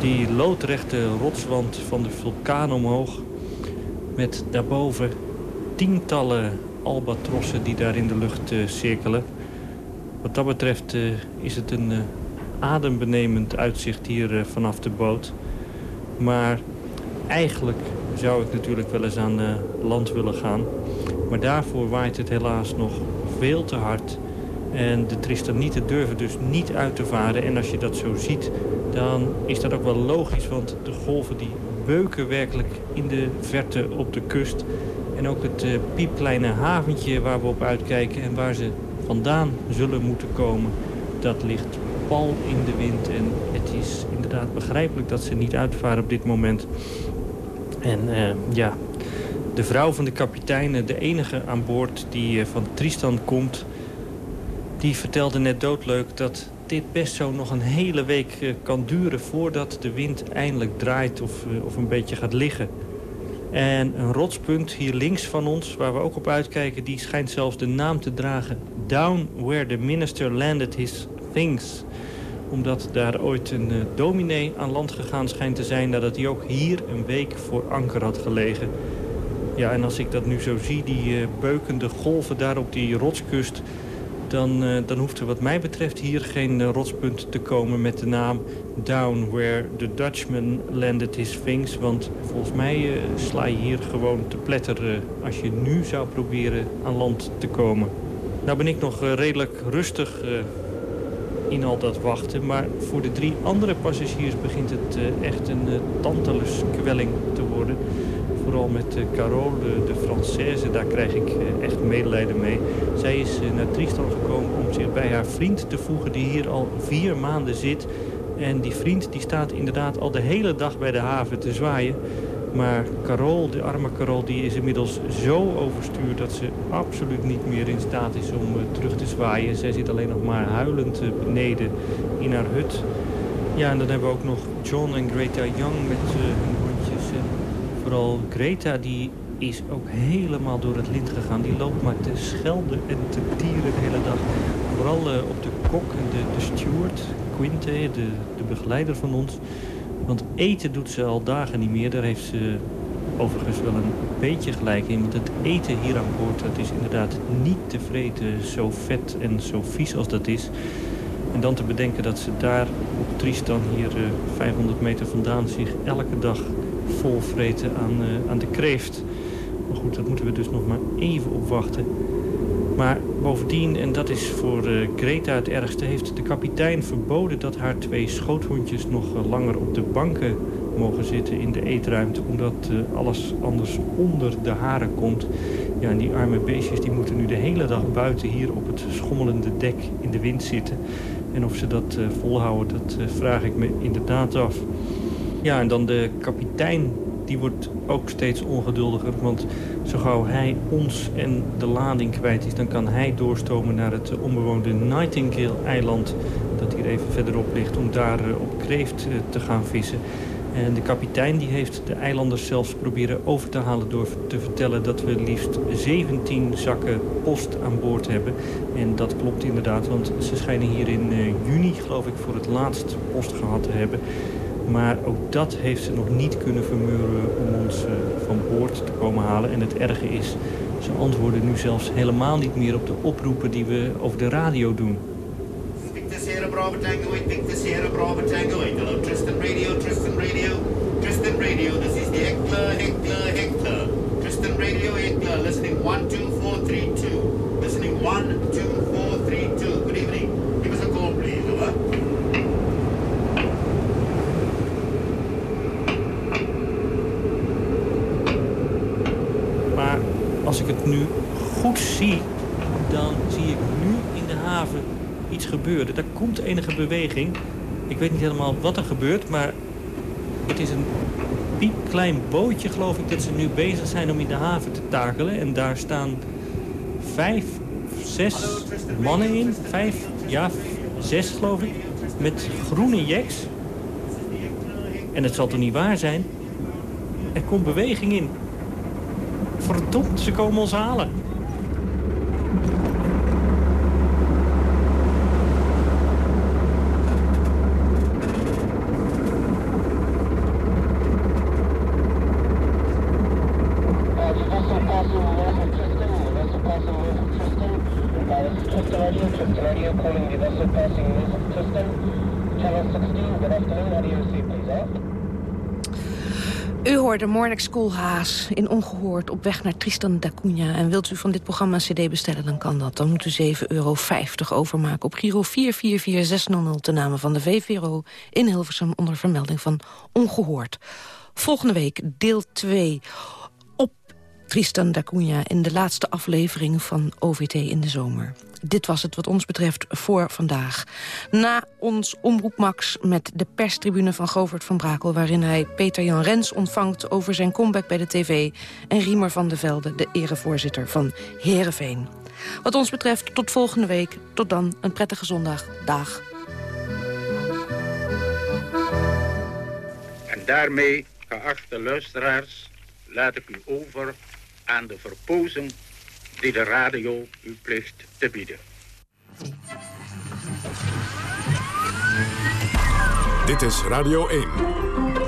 die loodrechte rotswand van de vulkaan omhoog met daarboven tientallen albatrossen die daar in de lucht uh, cirkelen. Wat dat betreft uh, is het een uh, adembenemend uitzicht hier vanaf de boot. Maar eigenlijk zou ik natuurlijk wel eens aan land willen gaan. Maar daarvoor waait het helaas nog veel te hard. En de Tristanieten durven dus niet uit te varen. En als je dat zo ziet, dan is dat ook wel logisch. Want de golven die beuken werkelijk in de verte op de kust. En ook het uh, piepkleine haventje waar we op uitkijken en waar ze vandaan zullen moeten komen... dat ligt pal in de wind. En het is inderdaad begrijpelijk dat ze niet uitvaren op dit moment. En uh, ja, de vrouw van de kapitein, de enige aan boord die van Tristan komt... die vertelde net doodleuk dat dit best zo nog een hele week eh, kan duren... voordat de wind eindelijk draait of, eh, of een beetje gaat liggen. En een rotspunt hier links van ons, waar we ook op uitkijken... die schijnt zelfs de naam te dragen... Down where the minister landed his things omdat daar ooit een uh, dominee aan land gegaan schijnt te zijn... nadat hij ook hier een week voor anker had gelegen. Ja, en als ik dat nu zo zie, die beukende golven daar op die rotskust dan, uh, dan hoeft er wat mij betreft hier geen uh, rotspunt te komen met de naam Down Where the Dutchman Landed His Things. Want volgens mij uh, sla je hier gewoon te pletter als je nu zou proberen aan land te komen. Nou ben ik nog redelijk rustig in al dat wachten. Maar voor de drie andere passagiers begint het echt een tantalus kwelling te worden vooral met uh, Carole, de, de Française, daar krijg ik uh, echt medelijden mee. Zij is uh, naar Tristan gekomen om zich bij haar vriend te voegen die hier al vier maanden zit. En die vriend die staat inderdaad al de hele dag bij de haven te zwaaien. Maar Carole, de arme Carole, die is inmiddels zo overstuurd dat ze absoluut niet meer in staat is om terug te zwaaien. Zij zit alleen nog maar huilend beneden in haar hut. Ja, en dan hebben we ook nog John en Greta Young met vooral Greta die is ook helemaal door het lint gegaan. Die loopt maar te schelden en te tieren de hele dag. Vooral uh, op de kok en de, de steward, Quinte, de, de begeleider van ons. Want eten doet ze al dagen niet meer. Daar heeft ze overigens wel een beetje gelijk in. Want het eten hier aan boord dat is inderdaad niet te vreten. Zo vet en zo vies als dat is. En dan te bedenken dat ze daar op Tristan, hier uh, eh, 500 meter vandaan, zich elke dag vol vreten aan, uh, aan de kreeft. Maar goed, dat moeten we dus nog maar even opwachten. Maar bovendien, en dat is voor uh, Greta het ergste... heeft de kapitein verboden dat haar twee schoothondjes... nog uh, langer op de banken mogen zitten in de eetruimte... omdat alles anders onder de haren komt. Ja, en die arme beestjes die moeten nu de hele dag buiten... hier op het schommelende dek in de wind zitten. En of ze dat volhouden, dat vraag ik me inderdaad af. Ja, en dan de kapitein, die wordt ook steeds ongeduldiger. Want zo gauw hij ons en de lading kwijt is... dan kan hij doorstomen naar het onbewoonde Nightingale-eiland... dat hier even verderop ligt, om daar eh, op kreeft eh, te gaan vissen. En de kapitein die heeft de eilanders zelfs proberen over te halen... door te vertellen dat we liefst 17 zakken post aan boord hebben. En dat klopt inderdaad, want ze schijnen hier in uh, juni, geloof ik... voor het laatst post gehad te hebben... Maar ook dat heeft ze nog niet kunnen vermuren om ons uh, van boord te komen halen. En het erge is, ze antwoorden nu zelfs helemaal niet meer op de oproepen die we over de radio doen. Cerebrum. Bravo Tango 8, Victor Sierra Bravo Tango 8. Hello, Tristan Radio, Tristan Radio, Tristan Radio. This is the Heckler, Heckler, Heckler. Tristan Radio, Heckler, listening 12432. Listening 12432. Good evening. Give us a call, please, over. Maar als ik het nu goed zie, dan zie ik nu in de haven iets gebeuren. Daar komt enige beweging. Ik weet niet helemaal wat er gebeurt, maar het is een piepklein bootje, geloof ik, dat ze nu bezig zijn om in de haven te takelen. En daar staan vijf, zes mannen in. Vijf, ja, zes geloof ik. Met groene jacks. En het zal toch niet waar zijn? Er komt beweging in. Verdomd, ze komen ons halen. U hoorde Morning School Haas in Ongehoord op weg naar Tristan da Cunha. En wilt u van dit programma een cd bestellen, dan kan dat. Dan moet u 7,50 euro overmaken op Giro 444600... ten name van de VVRO in Hilversum onder vermelding van Ongehoord. Volgende week deel 2 op Tristan da Cunha... in de laatste aflevering van OVT in de zomer. Dit was het wat ons betreft voor vandaag. Na ons Omroep Max met de perstribune van Govert van Brakel... waarin hij Peter Jan Rens ontvangt over zijn comeback bij de tv... en Riemer van de Velde, de erevoorzitter van Heerenveen. Wat ons betreft tot volgende week. Tot dan, een prettige zondag. Dag. En daarmee, geachte luisteraars, laat ik u over aan de verpozing die de radio u plicht te bieden. Dit is Radio 1.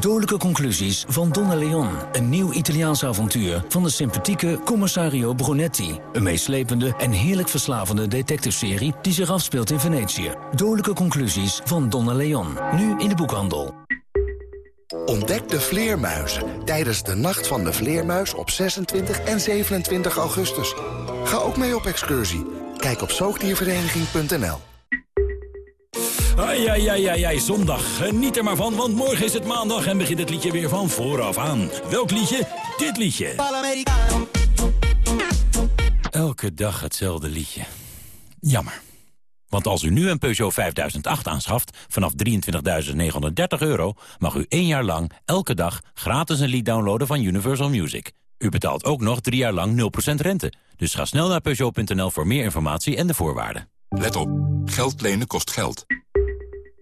Dodelijke conclusies van Donna Leon. Een nieuw Italiaans avontuur van de sympathieke commissario Brunetti. Een meeslepende en heerlijk verslavende detectiveserie die zich afspeelt in Venetië. Dodelijke conclusies van Donna Leon. Nu in de boekhandel. Ontdek de vleermuizen tijdens de Nacht van de Vleermuis op 26 en 27 augustus. Ga ook mee op excursie. Kijk op zoogdiervereniging.nl. Ai, ai, ai, ai, zondag. Geniet er maar van, want morgen is het maandag en begint het liedje weer van vooraf aan. Welk liedje? Dit liedje. Elke dag hetzelfde liedje. Jammer. Want als u nu een Peugeot 5008 aanschaft, vanaf 23.930 euro... mag u één jaar lang, elke dag, gratis een lied downloaden van Universal Music. U betaalt ook nog drie jaar lang 0% rente. Dus ga snel naar Peugeot.nl voor meer informatie en de voorwaarden. Let op, geld lenen kost geld.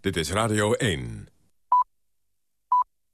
Dit is Radio 1.